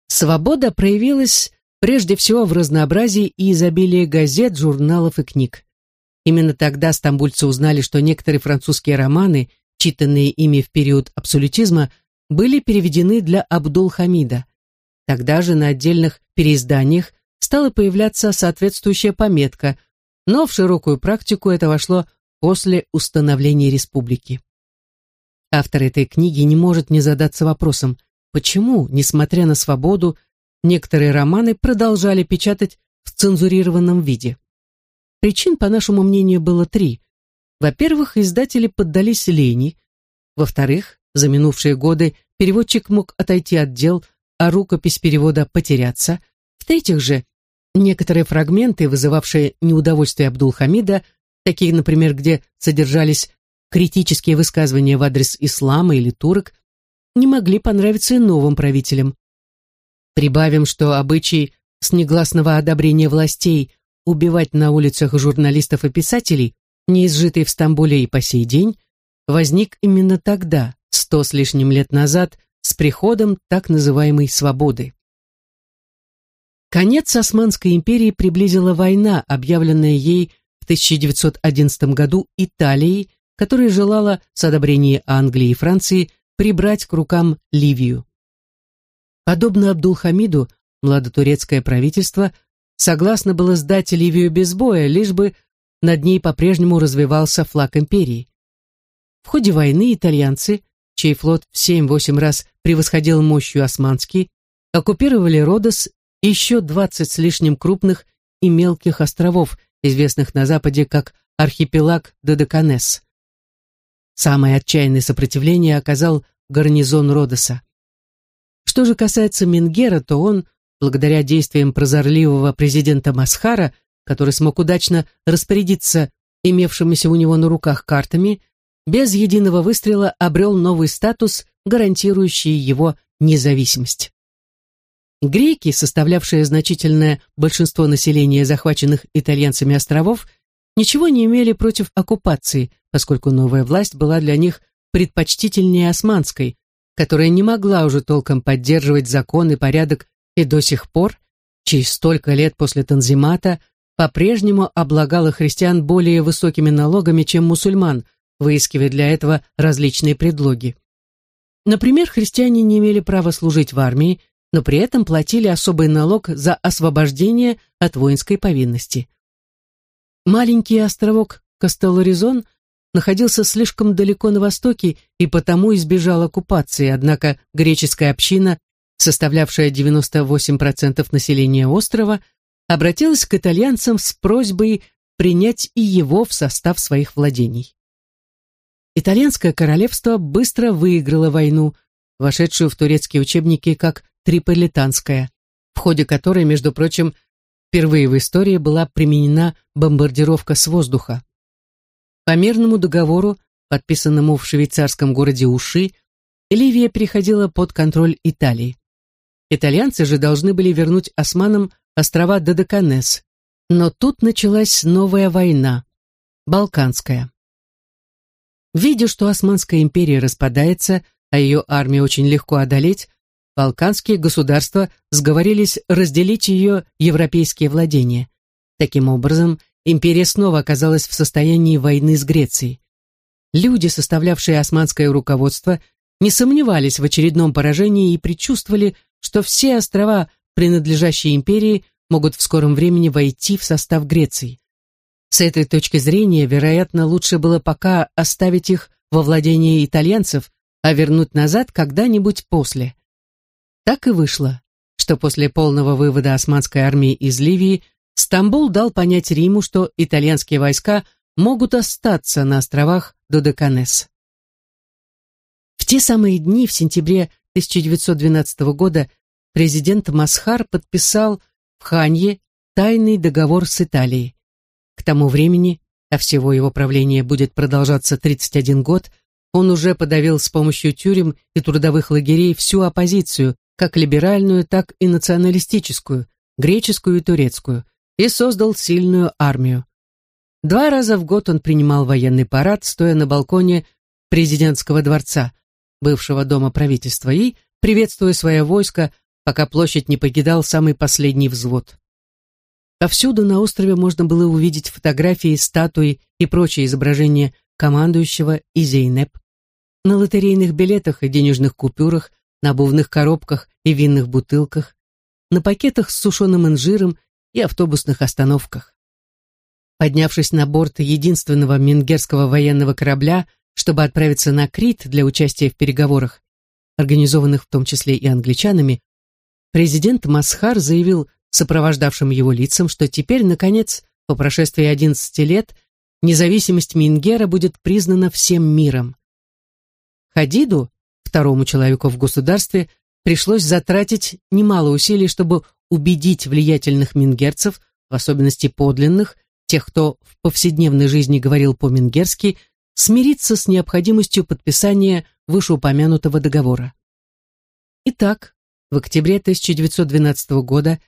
Свобода проявилась прежде всего в разнообразии и изобилии газет, журналов и книг. Именно тогда стамбульцы узнали, что некоторые французские романы, читанные ими в период абсолютизма, были переведены для Абдул-Хамида. Тогда же на отдельных переизданиях стала появляться соответствующая пометка, но в широкую практику это вошло после установления республики. Автор этой книги не может не задаться вопросом, почему, несмотря на свободу, некоторые романы продолжали печатать в цензурированном виде. Причин, по нашему мнению, было три. Во-первых, издатели поддались лени. Во-вторых, за минувшие годы переводчик мог отойти от дел, а рукопись перевода потеряться. В-третьих же, некоторые фрагменты, вызывавшие неудовольствие Абдул-Хамида, такие, например, где содержались критические высказывания в адрес ислама или турок, не могли понравиться и новым правителям. Прибавим, что обычай с негласного одобрения властей убивать на улицах журналистов и писателей, не изжитый в Стамбуле и по сей день, возник именно тогда, сто с лишним лет назад, с приходом так называемой свободы. Конец Османской империи приблизила война, объявленная ей в 1911 году Италией, которая желала с одобрения Англии и Франции прибрать к рукам Ливию. Подобно Абдулхамиду, младотурецкое правительство согласно было сдать Ливию без боя, лишь бы над ней по-прежнему развивался флаг империи. В ходе войны итальянцы, чей флот в 7-8 раз превосходил мощью османский, оккупировали Родос и еще 20 с лишним крупных и мелких островов, известных на Западе как архипелаг Додеканес. Самое отчаянное сопротивление оказал гарнизон Родоса. Что же касается Менгера, то он, благодаря действиям прозорливого президента Масхара, который смог удачно распорядиться имевшимися у него на руках картами, без единого выстрела обрел новый статус, гарантирующий его независимость. Греки, составлявшие значительное большинство населения захваченных итальянцами островов, ничего не имели против оккупации, поскольку новая власть была для них предпочтительнее османской, которая не могла уже толком поддерживать закон и порядок и до сих пор, через столько лет после Танзимата, по-прежнему облагала христиан более высокими налогами, чем мусульман, выискивая для этого различные предлоги. Например, христиане не имели права служить в армии, но при этом платили особый налог за освобождение от воинской повинности. Маленький островок Кастеллоризон находился слишком далеко на востоке и потому избежал оккупации, однако греческая община, составлявшая 98% населения острова, обратилась к итальянцам с просьбой принять и его в состав своих владений. Итальянское королевство быстро выиграло войну, вошедшую в турецкие учебники как Триполитанская, в ходе которой, между прочим, впервые в истории была применена бомбардировка с воздуха. По мирному договору, подписанному в швейцарском городе Уши, Ливия переходила под контроль Италии. Итальянцы же должны были вернуть османам острова Додеканес. Но тут началась новая война, Балканская. Видя, что Османская империя распадается, а ее армию очень легко одолеть, балканские государства сговорились разделить ее европейские владения. Таким образом, империя снова оказалась в состоянии войны с Грецией. Люди, составлявшие османское руководство, не сомневались в очередном поражении и предчувствовали, что все острова, принадлежащие империи, могут в скором времени войти в состав Греции. С этой точки зрения, вероятно, лучше было пока оставить их во владении итальянцев, а вернуть назад когда-нибудь после. Так и вышло, что после полного вывода османской армии из Ливии Стамбул дал понять Риму, что итальянские войска могут остаться на островах Додеканес. В те самые дни, в сентябре 1912 года, президент Масхар подписал в Ханье тайный договор с Италией. К тому времени, а всего его правление будет продолжаться 31 год, он уже подавил с помощью тюрем и трудовых лагерей всю оппозицию, как либеральную, так и националистическую, греческую и турецкую, и создал сильную армию. Два раза в год он принимал военный парад, стоя на балконе президентского дворца, бывшего дома правительства, и приветствуя свое войско, пока площадь не покидал самый последний взвод. Повсюду на острове можно было увидеть фотографии, статуи и прочие изображения командующего и Зейнеп. На лотерейных билетах и денежных купюрах, на обувных коробках и винных бутылках, на пакетах с сушеным инжиром и автобусных остановках. Поднявшись на борт единственного мингерского военного корабля, чтобы отправиться на Крит для участия в переговорах, организованных в том числе и англичанами, президент Масхар заявил сопровождавшим его лицам, что теперь, наконец, по прошествии 11 лет, независимость Мингера будет признана всем миром. Хадиду, второму человеку в государстве, пришлось затратить немало усилий, чтобы убедить влиятельных мингерцев, в особенности подлинных, тех, кто в повседневной жизни говорил по-мингерски, смириться с необходимостью подписания вышеупомянутого договора. Итак, в октябре 1912 года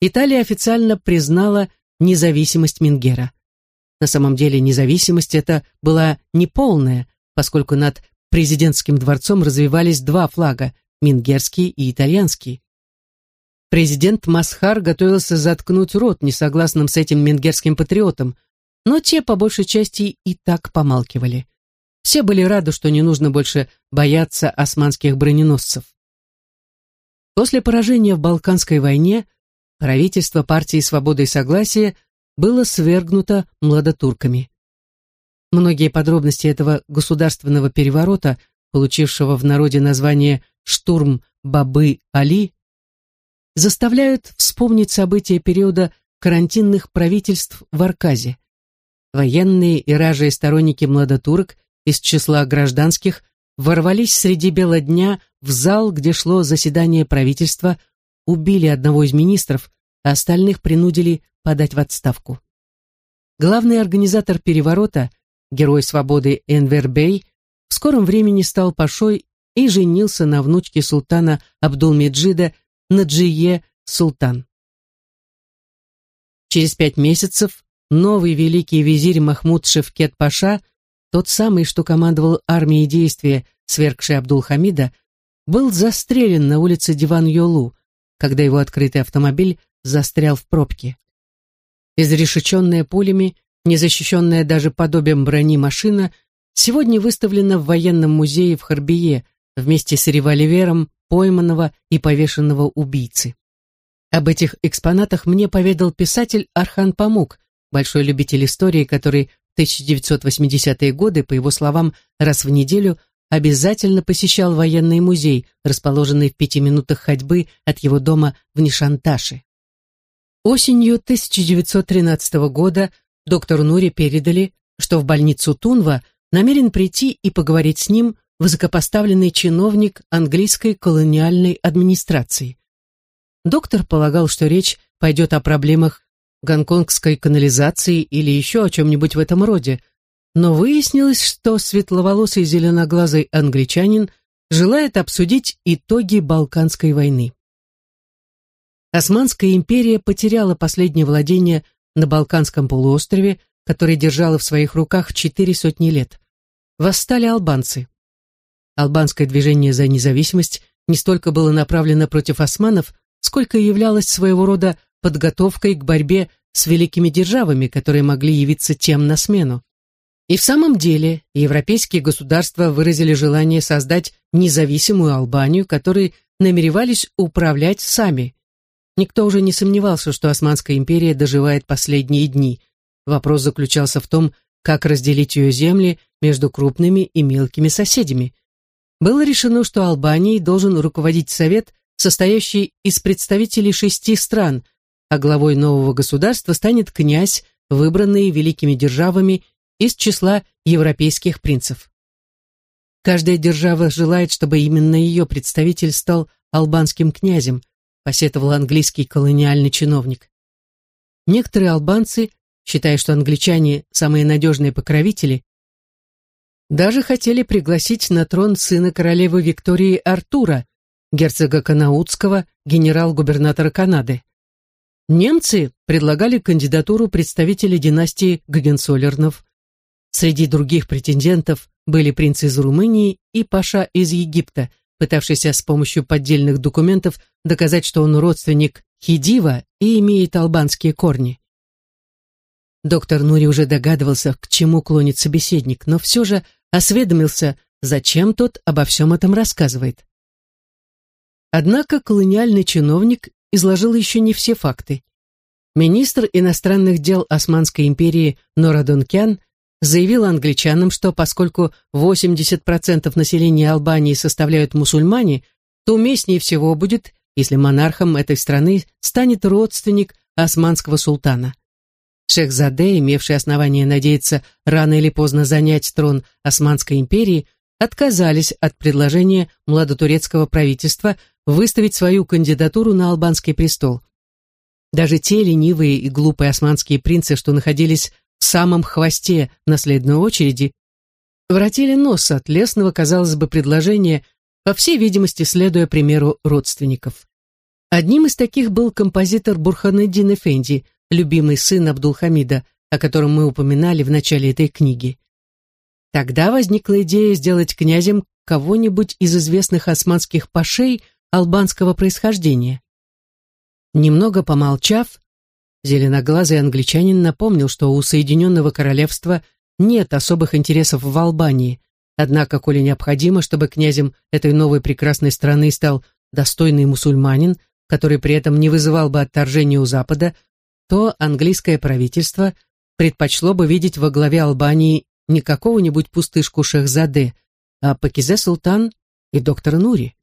Италия официально признала независимость Мингера. На самом деле независимость эта была неполная, поскольку над президентским дворцом развивались два флага – мингерский и итальянский. Президент Масхар готовился заткнуть рот несогласным с этим менгерским патриотам, но те, по большей части, и так помалкивали. Все были рады, что не нужно больше бояться османских броненосцев. После поражения в Балканской войне правительство партии «Свобода и согласие» было свергнуто младотурками. Многие подробности этого государственного переворота, получившего в народе название «Штурм Бабы Али», заставляют вспомнить события периода карантинных правительств в Арказе. Военные и ражие сторонники младотурок из числа гражданских ворвались среди бела дня в зал, где шло заседание правительства, убили одного из министров, а остальных принудили подать в отставку. Главный организатор переворота, герой свободы Энвер Бей, в скором времени стал пашой и женился на внучке султана Абдулмеджида Наджие Султан. Через пять месяцев новый великий визирь Махмуд Шевкет Паша, тот самый, что командовал армией действия, свергший Абдул-Хамида, был застрелен на улице Диван-Йолу, когда его открытый автомобиль застрял в пробке. Изрешеченная пулями, незащищенная даже подобием брони машина, сегодня выставлена в военном музее в Харбие вместе с револьвером пойманного и повешенного убийцы. Об этих экспонатах мне поведал писатель Архан Памук, большой любитель истории, который в 1980-е годы, по его словам, раз в неделю обязательно посещал военный музей, расположенный в пяти минутах ходьбы от его дома в Нишанташе. Осенью 1913 года доктору Нури передали, что в больницу Тунва намерен прийти и поговорить с ним высокопоставленный чиновник английской колониальной администрации. Доктор полагал, что речь пойдет о проблемах гонконгской канализации или еще о чем-нибудь в этом роде, но выяснилось, что светловолосый зеленоглазый англичанин желает обсудить итоги Балканской войны. Османская империя потеряла последнее владение на Балканском полуострове, который держала в своих руках четыре сотни лет. Восстали албанцы. Албанское движение за независимость не столько было направлено против османов, сколько являлось своего рода подготовкой к борьбе с великими державами, которые могли явиться тем на смену. И в самом деле европейские государства выразили желание создать независимую Албанию, которой намеревались управлять сами. Никто уже не сомневался, что Османская империя доживает последние дни. Вопрос заключался в том, как разделить ее земли между крупными и мелкими соседями. Было решено, что Албанией должен руководить совет, состоящий из представителей шести стран, а главой нового государства станет князь, выбранный великими державами из числа европейских принцев. Каждая держава желает, чтобы именно ее представитель стал албанским князем, посетовал английский колониальный чиновник. Некоторые албанцы, считая, что англичане самые надежные покровители, даже хотели пригласить на трон сына королевы Виктории Артура, герцога Канаутского, генерал-губернатора Канады. Немцы предлагали кандидатуру представителей династии Гагенсолернов, Среди других претендентов были принц из Румынии и паша из Египта, пытавшийся с помощью поддельных документов доказать, что он родственник Хидива и имеет албанские корни. Доктор Нури уже догадывался, к чему клонит собеседник, но все же осведомился, зачем тот обо всем этом рассказывает. Однако колониальный чиновник изложил еще не все факты. Министр иностранных дел Османской империи Норадонкян заявил англичанам, что поскольку 80% населения Албании составляют мусульмане, то уместнее всего будет, если монархом этой страны станет родственник османского султана. Шехзаде, имевший основание надеяться рано или поздно занять трон Османской империи, отказались от предложения младотурецкого правительства выставить свою кандидатуру на албанский престол. Даже те ленивые и глупые османские принцы, что находились в самом хвосте наследной очереди, воротили нос от лесного, казалось бы, предложения, по всей видимости, следуя примеру родственников. Одним из таких был композитор Бурханеддин Эфенди, любимый сын Абдулхамида, о котором мы упоминали в начале этой книги. Тогда возникла идея сделать князем кого-нибудь из известных османских пашей албанского происхождения. Немного помолчав, зеленоглазый англичанин напомнил, что у Соединенного Королевства нет особых интересов в Албании, однако, коли необходимо, чтобы князем этой новой прекрасной страны стал достойный мусульманин, который при этом не вызывал бы отторжения у Запада, то английское правительство предпочло бы видеть во главе Албании не какого-нибудь пустышку Шехзаде, а Пакизе Султан и доктора Нури.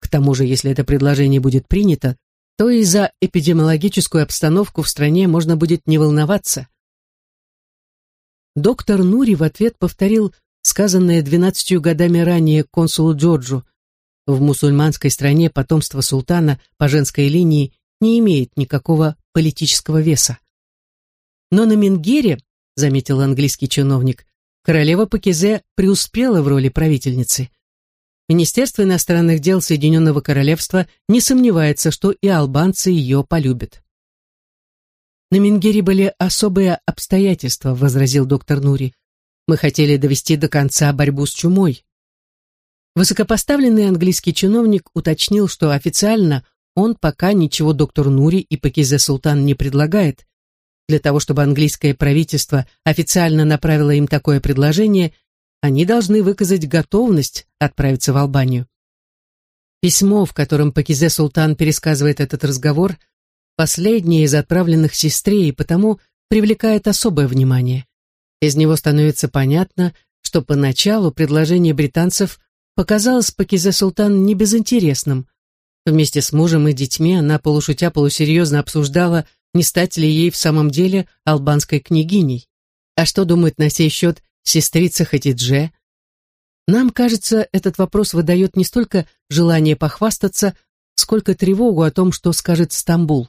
К тому же, если это предложение будет принято, то и за эпидемиологическую обстановку в стране можно будет не волноваться. Доктор Нури в ответ повторил сказанное двенадцатью годами ранее консулу Джорджу. В мусульманской стране потомство султана по женской линии не имеет никакого политического веса. Но на Менгере, заметил английский чиновник, королева Пакизе преуспела в роли правительницы. Министерство иностранных дел Соединенного Королевства не сомневается, что и албанцы ее полюбят. «На Менгере были особые обстоятельства», — возразил доктор Нури. «Мы хотели довести до конца борьбу с чумой». Высокопоставленный английский чиновник уточнил, что официально он пока ничего доктор Нури и Пакизе Султан не предлагает. Для того, чтобы английское правительство официально направило им такое предложение, они должны выказать готовность отправиться в Албанию. Письмо, в котором Пакизе Султан пересказывает этот разговор, последнее из отправленных сестре и потому привлекает особое внимание. Из него становится понятно, что поначалу предложение британцев показалось Пакизе Султан не безинтересным – Вместе с мужем и детьми она полушутя полусерьезно обсуждала, не стать ли ей в самом деле албанской княгиней. А что думает на сей счет сестрица Хатидже? Нам кажется, этот вопрос выдает не столько желание похвастаться, сколько тревогу о том, что скажет Стамбул.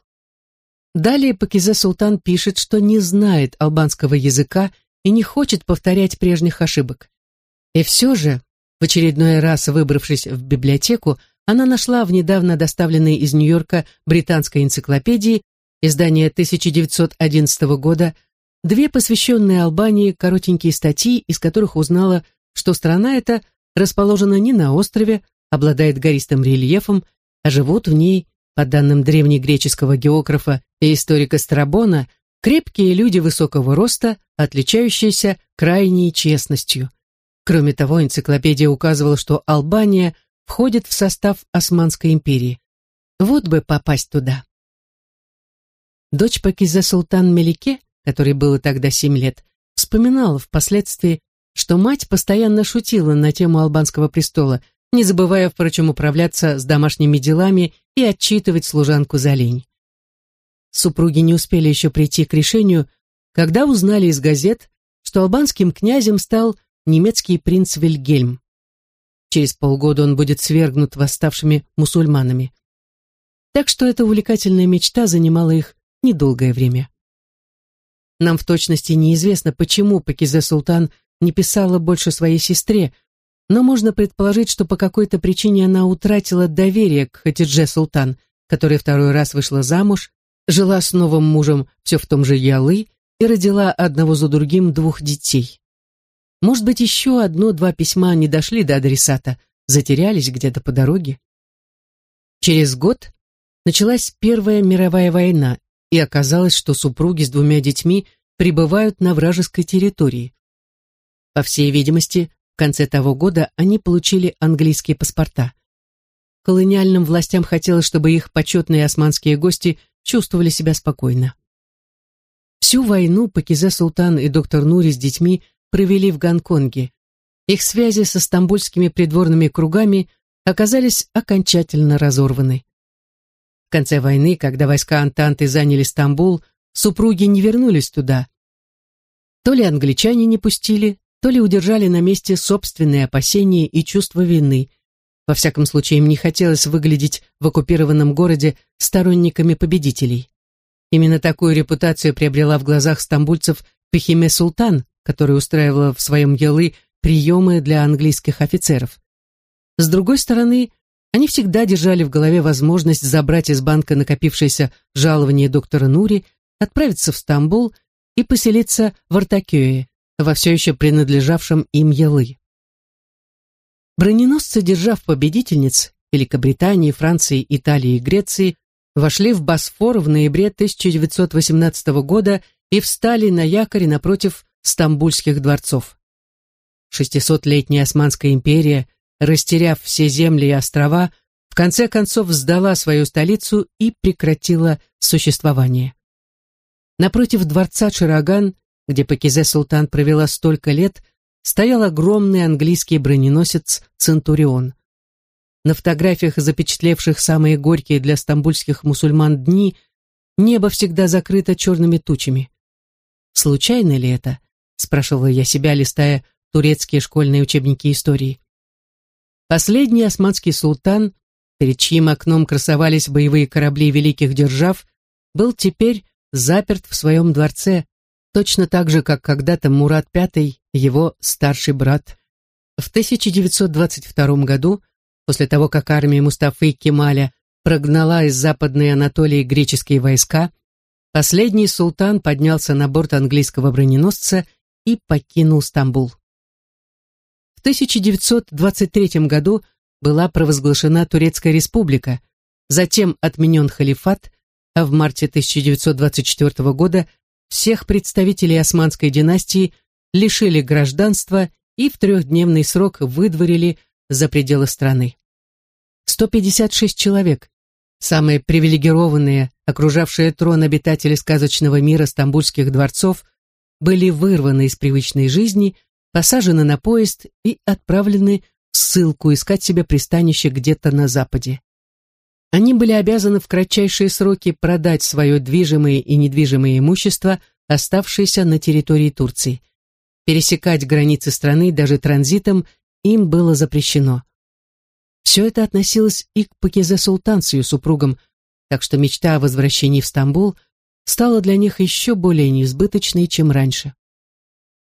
Далее Пакизе Султан пишет, что не знает албанского языка и не хочет повторять прежних ошибок. И все же, в очередной раз выбравшись в библиотеку, она нашла в недавно доставленной из Нью-Йорка британской энциклопедии издания 1911 года две посвященные Албании коротенькие статьи, из которых узнала, что страна эта расположена не на острове, обладает гористым рельефом, а живут в ней, по данным древнегреческого географа и историка Страбона, крепкие люди высокого роста, отличающиеся крайней честностью. Кроме того, энциклопедия указывала, что Албания – входит в состав Османской империи. Вот бы попасть туда. Дочь Пакиза Султан Мелике, которой было тогда семь лет, вспоминала впоследствии, что мать постоянно шутила на тему албанского престола, не забывая, впрочем, управляться с домашними делами и отчитывать служанку за лень. Супруги не успели еще прийти к решению, когда узнали из газет, что албанским князем стал немецкий принц Вильгельм. Через полгода он будет свергнут восставшими мусульманами. Так что эта увлекательная мечта занимала их недолгое время. Нам в точности неизвестно, почему Пакизе Султан не писала больше своей сестре, но можно предположить, что по какой-то причине она утратила доверие к Хатидже Султан, которая второй раз вышла замуж, жила с новым мужем все в том же Ялы и родила одного за другим двух детей. Может быть, еще одно-два письма не дошли до адресата, затерялись где-то по дороге. Через год началась Первая мировая война, и оказалось, что супруги с двумя детьми пребывают на вражеской территории. По всей видимости, в конце того года они получили английские паспорта. Колониальным властям хотелось, чтобы их почетные османские гости чувствовали себя спокойно. Всю войну Пакизе Султан и доктор Нури с детьми провели в Гонконге. Их связи со стамбульскими придворными кругами оказались окончательно разорваны. В конце войны, когда войска Антанты заняли Стамбул, супруги не вернулись туда. То ли англичане не пустили, то ли удержали на месте собственные опасения и чувство вины. Во всяком случае, им не хотелось выглядеть в оккупированном городе сторонниками победителей. Именно такую репутацию приобрела в глазах стамбульцев Пехиме Султан, которая устраивала в своем Ялы приемы для английских офицеров. С другой стороны, они всегда держали в голове возможность забрать из банка накопившееся жалование доктора Нури, отправиться в Стамбул и поселиться в Артакёе, во все еще принадлежавшем им Елы. Броненосцы, держав победительниц Великобритании, Франции, Италии и Греции, вошли в Босфор в ноябре 1918 года и встали на якоре напротив стамбульских дворцов. Шестисотлетняя Османская империя, растеряв все земли и острова, в конце концов сдала свою столицу и прекратила существование. Напротив дворца Чараган, где Пакизе Султан провела столько лет, стоял огромный английский броненосец «Центурион». На фотографиях, запечатлевших самые горькие для стамбульских мусульман дни, небо всегда закрыто черными тучами. Случайно ли это? Спрашивала я себя, листая турецкие школьные учебники истории. Последний османский султан, перед чьим окном красовались боевые корабли великих держав, был теперь заперт в своем дворце, точно так же, как когда-то Мурат V, его старший брат. В 1922 году, после того, как армия Мустафы Кемаля прогнала из Западной Анатолии греческие войска, последний султан поднялся на борт английского броненосца и покинул Стамбул. В 1923 году была провозглашена Турецкая республика, затем отменен халифат, а в марте 1924 года всех представителей османской династии лишили гражданства и в трехдневный срок выдворили за пределы страны. 156 человек, самые привилегированные, окружавшие трон обитатели сказочного мира стамбульских дворцов, были вырваны из привычной жизни, посажены на поезд и отправлены в ссылку искать себе пристанище где-то на Западе. Они были обязаны в кратчайшие сроки продать свое движимое и недвижимое имущество, оставшееся на территории Турции. Пересекать границы страны даже транзитом им было запрещено. Все это относилось и к Пакизе Султан с ее супругом, так что мечта о возвращении в Стамбул стала для них еще более неизбыточной, чем раньше.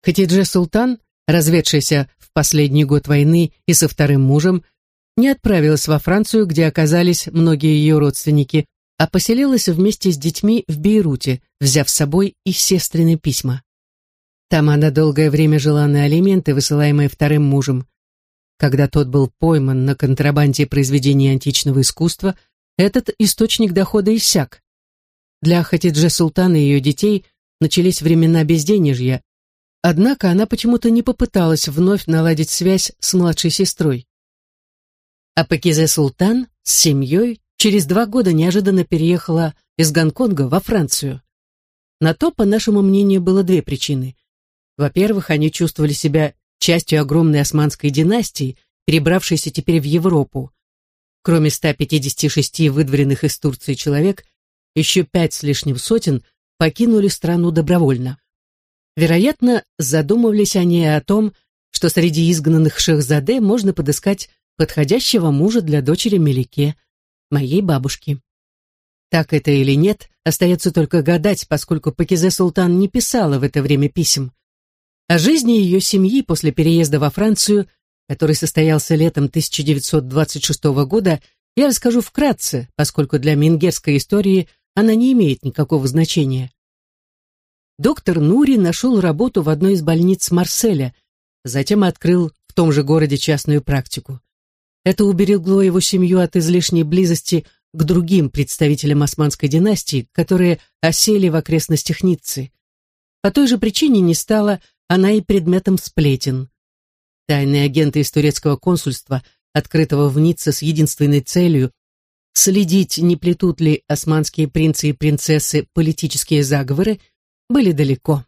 Хатидже Султан, разведшаяся в последний год войны и со вторым мужем, не отправилась во Францию, где оказались многие ее родственники, а поселилась вместе с детьми в Бейруте, взяв с собой и сестрины письма. Там она долгое время жила на алименты, высылаемые вторым мужем. Когда тот был пойман на контрабанде произведений античного искусства, этот источник дохода иссяк. Для Хатидже Султана и ее детей начались времена безденежья, однако она почему-то не попыталась вновь наладить связь с младшей сестрой. А Пакизе Султан с семьей через два года неожиданно переехала из Гонконга во Францию. На то, по нашему мнению, было две причины. Во-первых, они чувствовали себя частью огромной османской династии, перебравшейся теперь в Европу. Кроме 156 выдворенных из Турции человек, еще пять с лишним сотен покинули страну добровольно. Вероятно, задумывались они о том, что среди изгнанных шехзаде можно подыскать подходящего мужа для дочери Мелике, моей бабушки. Так это или нет, остается только гадать, поскольку Пакизе Султан не писала в это время писем. О жизни ее семьи после переезда во Францию, который состоялся летом 1926 года, я расскажу вкратце, поскольку для мингерской истории она не имеет никакого значения. Доктор Нури нашел работу в одной из больниц Марселя, затем открыл в том же городе частную практику. Это уберегло его семью от излишней близости к другим представителям османской династии, которые осели в окрестностях Ниццы. По той же причине не стала она и предметом сплетен. Тайные агенты из турецкого консульства, открытого в Ницце с единственной целью следить, не плетут ли османские принцы и принцессы политические заговоры, были далеко.